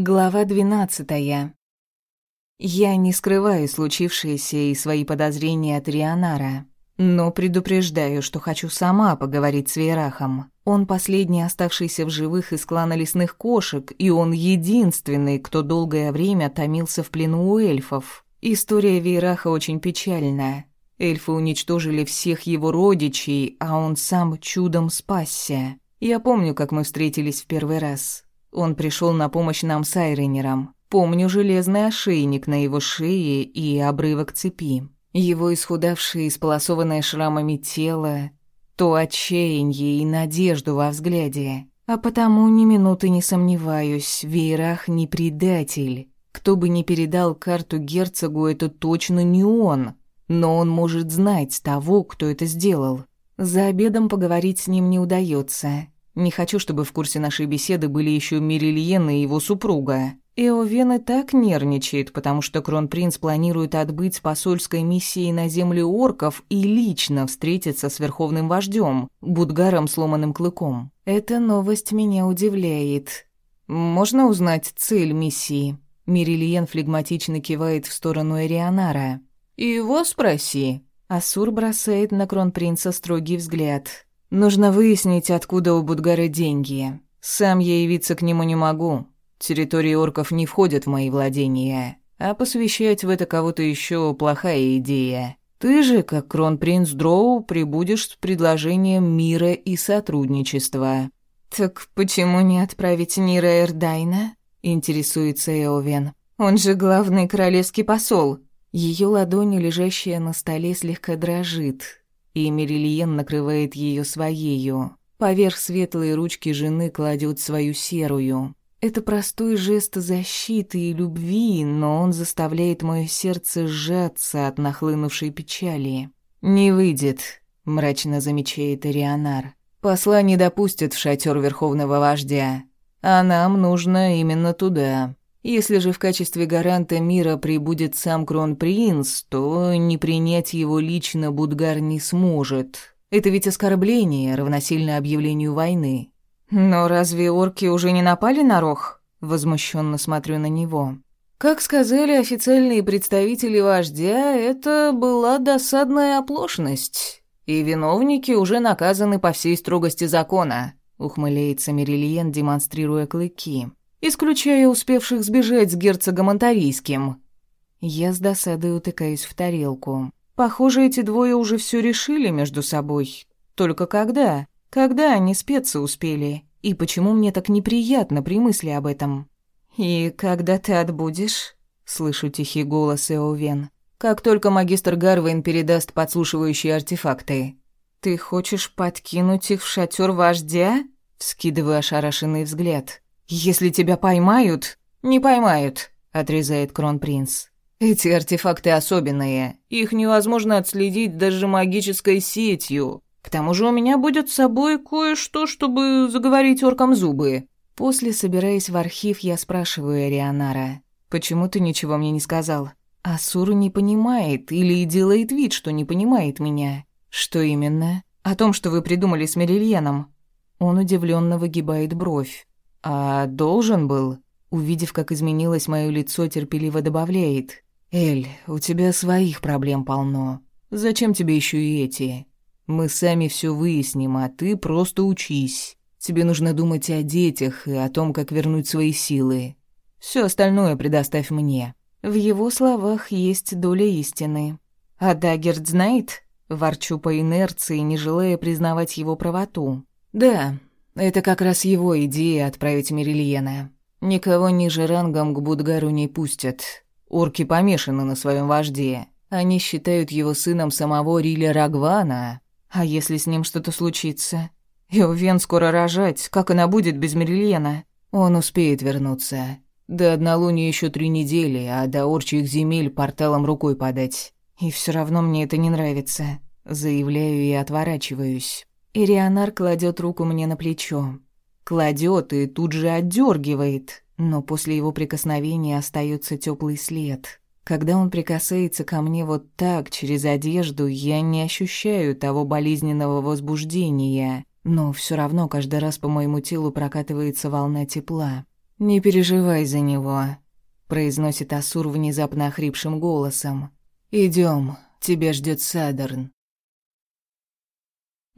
Глава двенадцатая. Я не скрываю случившееся и свои подозрения от Рионара, но предупреждаю, что хочу сама поговорить с Вейрахом. Он последний оставшийся в живых из клана лесных кошек, и он единственный, кто долгое время томился в плену у эльфов. История Вейраха очень печальная. Эльфы уничтожили всех его родичей, а он сам чудом спасся. Я помню, как мы встретились в первый раз. Он пришел на помощь нам с Айренером. Помню железный ошейник на его шее и обрывок цепи. Его исхудавшее и сполосованное шрамами тело, то отчаяние и надежду во взгляде. А потому ни минуты не сомневаюсь, Вейрах не предатель. Кто бы ни передал карту герцогу, это точно не он. Но он может знать того, кто это сделал. За обедом поговорить с ним не удается. Не хочу, чтобы в курсе нашей беседы были еще Мирильен и его супруга. Эовен и так нервничает, потому что кронпринц планирует отбыть с посольской миссией на землю орков и лично встретиться с верховным вождем, Будгаром сломанным клыком. Эта новость меня удивляет. Можно узнать цель миссии? Мирильен флегматично кивает в сторону Эрионара. «Его спроси». Асур бросает на кронпринца строгий взгляд. Нужно выяснить, откуда у Будгара деньги. Сам я явиться к нему не могу. Территории орков не входят в мои владения, а посвящать в это кого-то еще плохая идея. Ты же, как кронпринц Дроу, прибудешь с предложением мира и сотрудничества. Так почему не отправить Нира Эрдайна? интересуется Эовен. Он же главный королевский посол. Ее ладонь, лежащая на столе, слегка дрожит, и Мерильен накрывает ее своею. Поверх светлой ручки жены кладет свою серую. Это простой жест защиты и любви, но он заставляет мое сердце сжаться от нахлынувшей печали. «Не выйдет», — мрачно замечает Арианар. «Посла не допустят в шатер Верховного Вождя, а нам нужно именно туда». Если же в качестве гаранта мира прибудет сам кронпринц, то не принять его лично Будгар не сможет. Это ведь оскорбление, равносильно объявлению войны. Но разве орки уже не напали на Рох? Возмущенно смотрю на него. Как сказали официальные представители вождя, это была досадная оплошность. И виновники уже наказаны по всей строгости закона, ухмыляется Мерильен, демонстрируя клыки исключая успевших сбежать с герцогом Антарийским. Я с досадой утыкаюсь в тарелку. Похоже, эти двое уже все решили между собой. Только когда? Когда они спеться успели? И почему мне так неприятно при мысли об этом? «И когда ты отбудешь?» — слышу тихий голос Эовен. «Как только магистр Гарвейн передаст подслушивающие артефакты». «Ты хочешь подкинуть их в шатер вождя?» — вскидываю ошарашенный взгляд. «Если тебя поймают...» «Не поймают», — отрезает кронпринц. «Эти артефакты особенные. Их невозможно отследить даже магической сетью. К тому же у меня будет с собой кое-что, чтобы заговорить оркам зубы». После, собираясь в архив, я спрашиваю Арианара, «Почему ты ничего мне не сказал?» Асур не понимает или делает вид, что не понимает меня. «Что именно?» «О том, что вы придумали с Мерильяном». Он удивленно выгибает бровь. «А должен был?» Увидев, как изменилось мое лицо, терпеливо добавляет. «Эль, у тебя своих проблем полно. Зачем тебе еще и эти? Мы сами все выясним, а ты просто учись. Тебе нужно думать о детях и о том, как вернуть свои силы. Все остальное предоставь мне». В его словах есть доля истины. «А Даггерт знает?» Ворчу по инерции, не желая признавать его правоту. «Да, это как раз его идея отправить Мерильена. Никого ниже рангом к Будгару не пустят. Орки помешаны на своем вожде. Они считают его сыном самого Риля Рагвана. А если с ним что-то случится? Иовен скоро рожать, как она будет без Мерильена? Он успеет вернуться. До однолуния еще три недели, а до орчих земель порталом рукой подать. И все равно мне это не нравится. Заявляю и отворачиваюсь. Ирианар кладет руку мне на плечо. Кладет и тут же отдергивает, но после его прикосновения остается теплый след. Когда он прикасается ко мне вот так, через одежду, я не ощущаю того болезненного возбуждения, но все равно каждый раз по моему телу прокатывается волна тепла. «Не переживай за него», — произносит Асур внезапно охрипшим голосом. Идем, тебя ждет Садерн».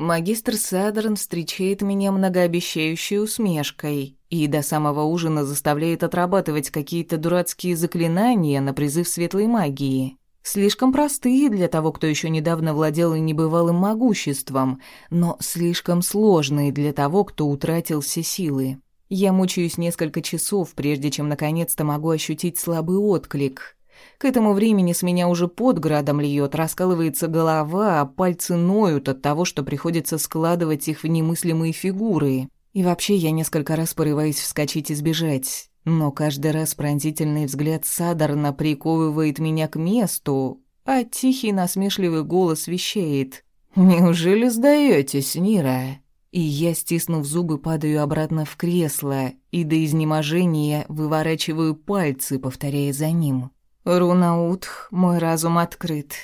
Магистр Садерн встречает меня многообещающей усмешкой и до самого ужина заставляет отрабатывать какие-то дурацкие заклинания на призыв светлой магии. Слишком простые для того, кто еще недавно владел небывалым могуществом, но слишком сложные для того, кто утратил все силы. Я мучаюсь несколько часов, прежде чем наконец-то могу ощутить слабый отклик. К этому времени с меня уже под градом льет, раскалывается голова, а пальцы ноют от того, что приходится складывать их в немыслимые фигуры. И вообще я несколько раз порываюсь вскочить и сбежать. Но каждый раз пронзительный взгляд Садарна приковывает меня к месту, а тихий насмешливый голос вещает. «Неужели сдаетесь, Нира?» И я, стиснув зубы, падаю обратно в кресло и до изнеможения выворачиваю пальцы, повторяя за ним. «Руна Утх, мой разум открыт.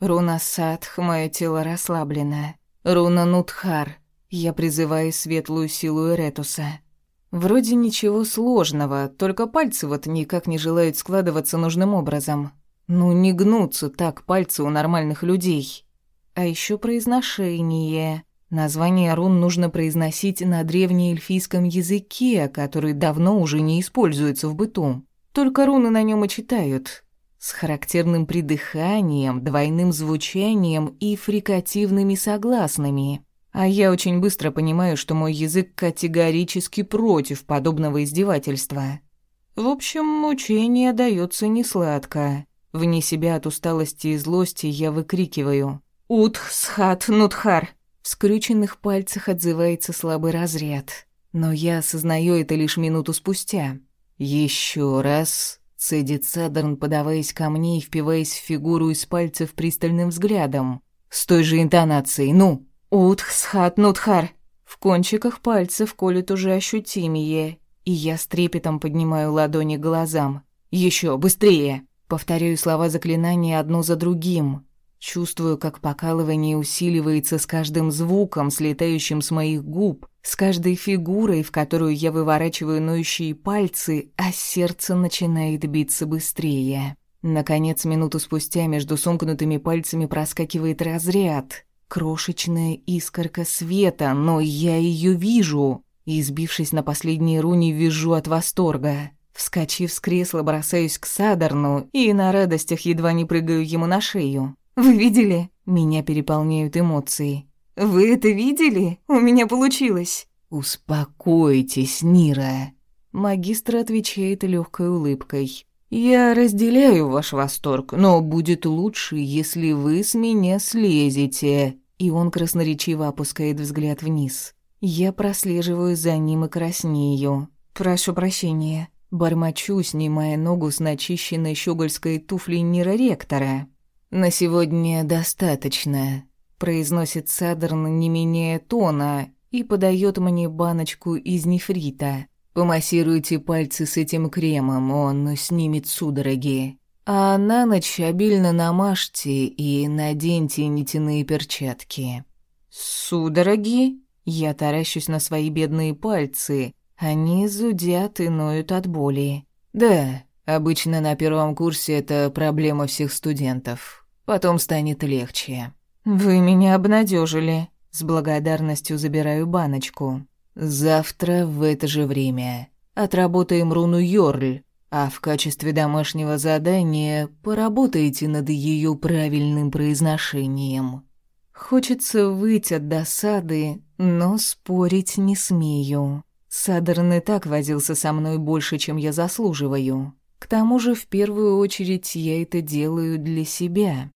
Руна Садх, мое тело расслаблено. Руна Нутхар, я призываю светлую силу Эретуса». Вроде ничего сложного, только пальцы вот никак не желают складываться нужным образом. Ну, не гнутся так пальцы у нормальных людей. А еще произношение. Название рун нужно произносить на древнеэльфийском языке, который давно уже не используется в быту. Только руны на нем и читают. С характерным придыханием, двойным звучанием и фрикативными согласными. А я очень быстро понимаю, что мой язык категорически против подобного издевательства. В общем, мучение дается несладко. Вне себя от усталости и злости я выкрикиваю «Утх, схат, нутхар!» В скрюченных пальцах отзывается слабый разряд. Но я осознаю это лишь минуту спустя. Еще раз цедит Садерн, подаваясь ко мне и впиваясь в фигуру из пальцев пристальным взглядом. С той же интонацией «Ну!» «Утхсхат Нутхар!» В кончиках пальцев колет уже ощутимее, и я с трепетом поднимаю ладони к глазам. Еще быстрее!» Повторяю слова заклинания одно за другим, Чувствую, как покалывание усиливается с каждым звуком, слетающим с моих губ, с каждой фигурой, в которую я выворачиваю ноющие пальцы, а сердце начинает биться быстрее. Наконец, минуту спустя между сомкнутыми пальцами проскакивает разряд. Крошечная искорка света, но я ее вижу. И, сбившись на последней руне, вижу от восторга. Вскочив с кресла, бросаюсь к Садарну и на радостях едва не прыгаю ему на шею. Вы видели? Меня переполняют эмоции. Вы это видели? У меня получилось. Успокойтесь, Нира. Магистр отвечает легкой улыбкой. Я разделяю ваш восторг, но будет лучше, если вы с меня слезете. И он красноречиво опускает взгляд вниз. Я прослеживаю за ним и краснею. Прошу прощения. Бормочу, снимая ногу с начищенной щегольской туфли Нира Ректора. «На сегодня достаточно», — произносит Садерн, не меняя тона, и подает мне баночку из нефрита. «Помассируйте пальцы с этим кремом, он снимет судороги. А на ночь обильно намажьте и наденьте нитяные перчатки». «Судороги?» Я таращусь на свои бедные пальцы. Они зудят и ноют от боли. «Да, обычно на первом курсе это проблема всех студентов. Потом станет легче. Вы меня обнадежили. С благодарностью забираю баночку. Завтра в это же время отработаем руну Йорль, а в качестве домашнего задания поработайте над ее правильным произношением. Хочется выйти от досады, но спорить не смею. Садерн и так возился со мной больше, чем я заслуживаю. К тому же, в первую очередь, я это делаю для себя.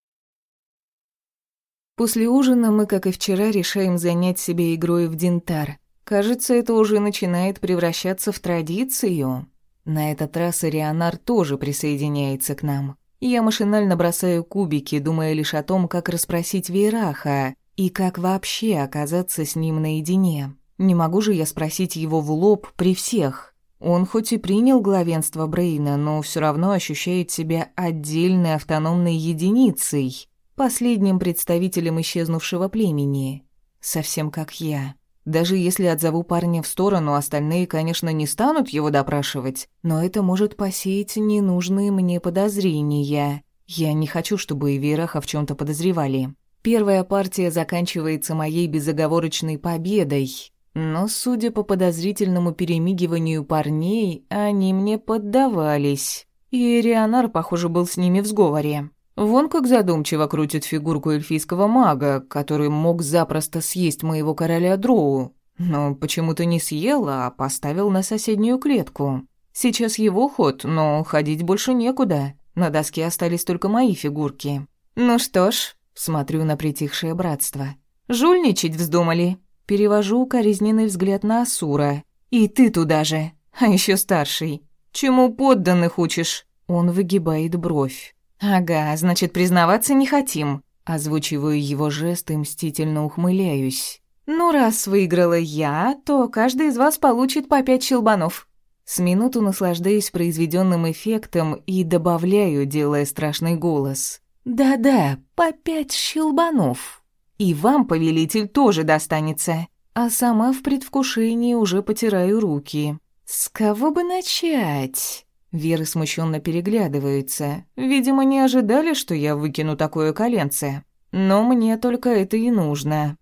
После ужина мы, как и вчера, решаем занять себе игрой в дентар. Кажется, это уже начинает превращаться в традицию. На этот раз Арианар тоже присоединяется к нам. Я машинально бросаю кубики, думая лишь о том, как расспросить Вейраха и как вообще оказаться с ним наедине. Не могу же я спросить его в лоб при всех. Он хоть и принял главенство Брейна, но все равно ощущает себя отдельной автономной единицей, последним представителем исчезнувшего племени, совсем как я. Даже если отзову парня в сторону, остальные, конечно, не станут его допрашивать, но это может посеять ненужные мне подозрения. Я не хочу, чтобы Вераха в чем то подозревали. Первая партия заканчивается моей безоговорочной победой, но, судя по подозрительному перемигиванию парней, они мне поддавались. И Рионар, похоже, был с ними в сговоре. Вон как задумчиво крутит фигурку эльфийского мага, который мог запросто съесть моего короля Дроу, но почему-то не съел, а поставил на соседнюю клетку. Сейчас его ход, но ходить больше некуда. На доске остались только мои фигурки. Ну что ж, смотрю на притихшее братство. Жульничать вздумали. Перевожу укоризненный взгляд на Асура. И ты туда же, а еще старший. Чему подданных учишь? Он выгибает бровь. Ага, значит, признаваться не хотим. Озвучиваю его жест и мстительно ухмыляюсь. Ну, раз выиграла я, то каждый из вас получит по пять щелбанов. С минуту наслаждаюсь произведенным эффектом и добавляю, делая страшный голос. Да-да, по пять щелбанов. И вам, повелитель, тоже достанется. А сама в предвкушении уже потираю руки. С кого бы начать? Веры смущенно переглядываются. Видимо, не ожидали, что я выкину такое коленце. Но мне только это и нужно.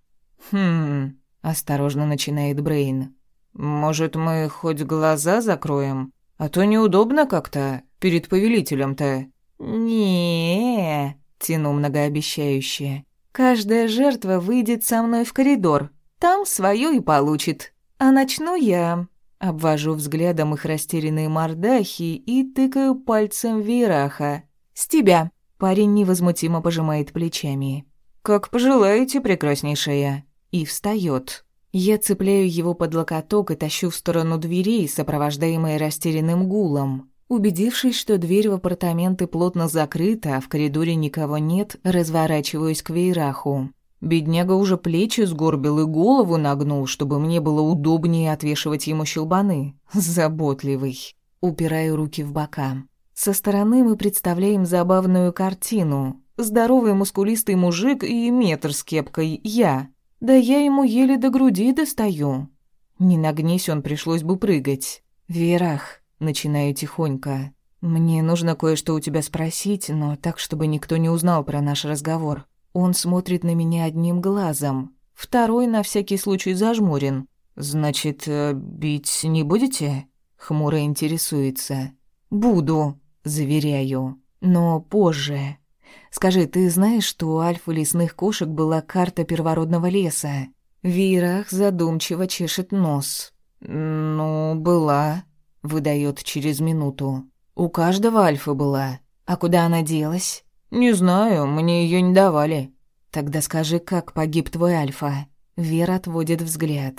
Хм, осторожно начинает Брейн. Может, мы хоть глаза закроем? А то неудобно как-то перед повелителем-то. Не, тяну многообещающе. Каждая жертва выйдет со мной в коридор. Там свою и получит. А начну я. Обвожу взглядом их растерянные мордахи и тыкаю пальцем в Вейраха. «С тебя!» Парень невозмутимо пожимает плечами. «Как пожелаете, прекраснейшая!» И встает. Я цепляю его под локоток и тащу в сторону дверей, сопровождаемой растерянным гулом. Убедившись, что дверь в апартаменты плотно закрыта, а в коридоре никого нет, разворачиваюсь к Вейраху. Бедняга уже плечи сгорбил и голову нагнул, чтобы мне было удобнее отвешивать ему щелбаны. Заботливый. Упираю руки в бока. Со стороны мы представляем забавную картину. Здоровый мускулистый мужик и метр с кепкой я. Да я ему еле до груди достаю. Не нагнись, он пришлось бы прыгать. Верах, Начинаю тихонько. «Мне нужно кое-что у тебя спросить, но так, чтобы никто не узнал про наш разговор. Он смотрит на меня одним глазом, второй на всякий случай зажмурен. Значит, э, бить не будете?» Хмуро интересуется. «Буду», заверяю, но позже. Скажи, ты знаешь, что у альфа лесных кошек была карта первородного леса? Вирах задумчиво чешет нос. «Ну, была», выдает через минуту. У каждого Альфы была. А куда она делась? Не знаю, мне ее не давали. Тогда скажи, как погиб твой Альфа? Вера отводит взгляд.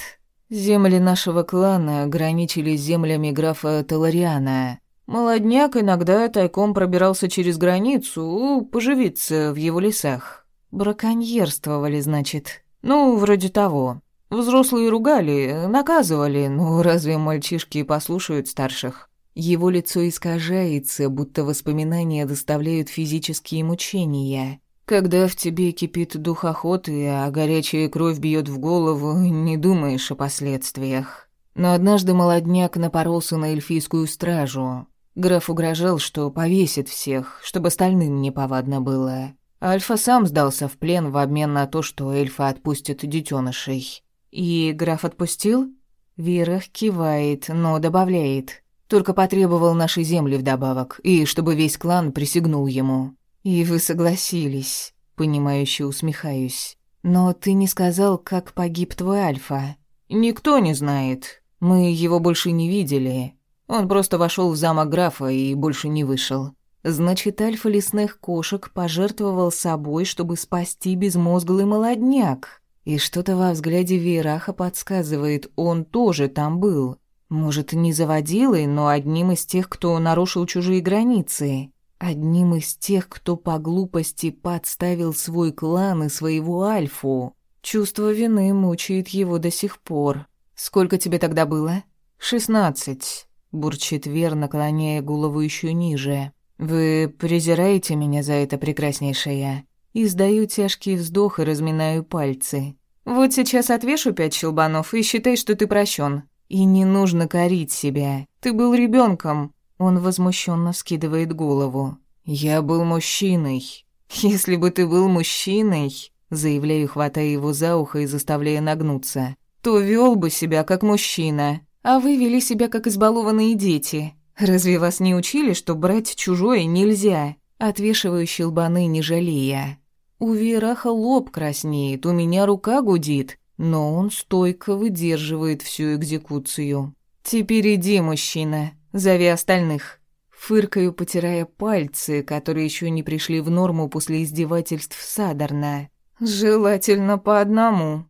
Земли нашего клана граничили с землями графа Талариана. Молодняк иногда тайком пробирался через границу, поживиться в его лесах. Браконьерствовали, значит. Ну, вроде того. Взрослые ругали, наказывали, но разве мальчишки послушают старших? Его лицо искажается, будто воспоминания доставляют физические мучения. Когда в тебе кипит дух охоты, а горячая кровь бьет в голову, не думаешь о последствиях. Но однажды молодняк напоролся на эльфийскую стражу. Граф угрожал, что повесит всех, чтобы остальным неповадно было. Альфа сам сдался в плен в обмен на то, что эльфа отпустят детенышей. «И граф отпустил?» Вирах кивает, но добавляет. «Только потребовал нашей земли вдобавок, и чтобы весь клан присягнул ему». «И вы согласились», — понимающе усмехаюсь. «Но ты не сказал, как погиб твой Альфа». «Никто не знает. Мы его больше не видели. Он просто вошел в замок графа и больше не вышел». Значит, альфа лесных кошек пожертвовал собой, чтобы спасти безмозглый молодняк. И что-то во взгляде Вейраха подсказывает, он тоже там был. Может, не заводилой, но одним из тех, кто нарушил чужие границы. Одним из тех, кто по глупости подставил свой клан и своего Альфу. Чувство вины мучает его до сих пор. «Сколько тебе тогда было?» «Шестнадцать», — бурчит Вер, наклоняя голову еще ниже. «Вы презираете меня за это, прекраснейшая?» Издаю тяжкий вздох и разминаю пальцы. Вот сейчас отвешу пять щелбанов и считай, что ты прощен. И не нужно корить себя. Ты был ребенком. Он возмущенно скидывает голову. Я был мужчиной. Если бы ты был мужчиной, заявляю, хватая его за ухо и заставляя нагнуться, то вел бы себя как мужчина. А вы вели себя как избалованные дети. Разве вас не учили, что брать чужое нельзя? Отвешиваю щелбаны, не жалея. У Вераха лоб краснеет, у меня рука гудит, но он стойко выдерживает всю экзекуцию. «Теперь иди, мужчина, зови остальных». Фыркаю, потирая пальцы, которые еще не пришли в норму после издевательств Садарна. «Желательно по одному».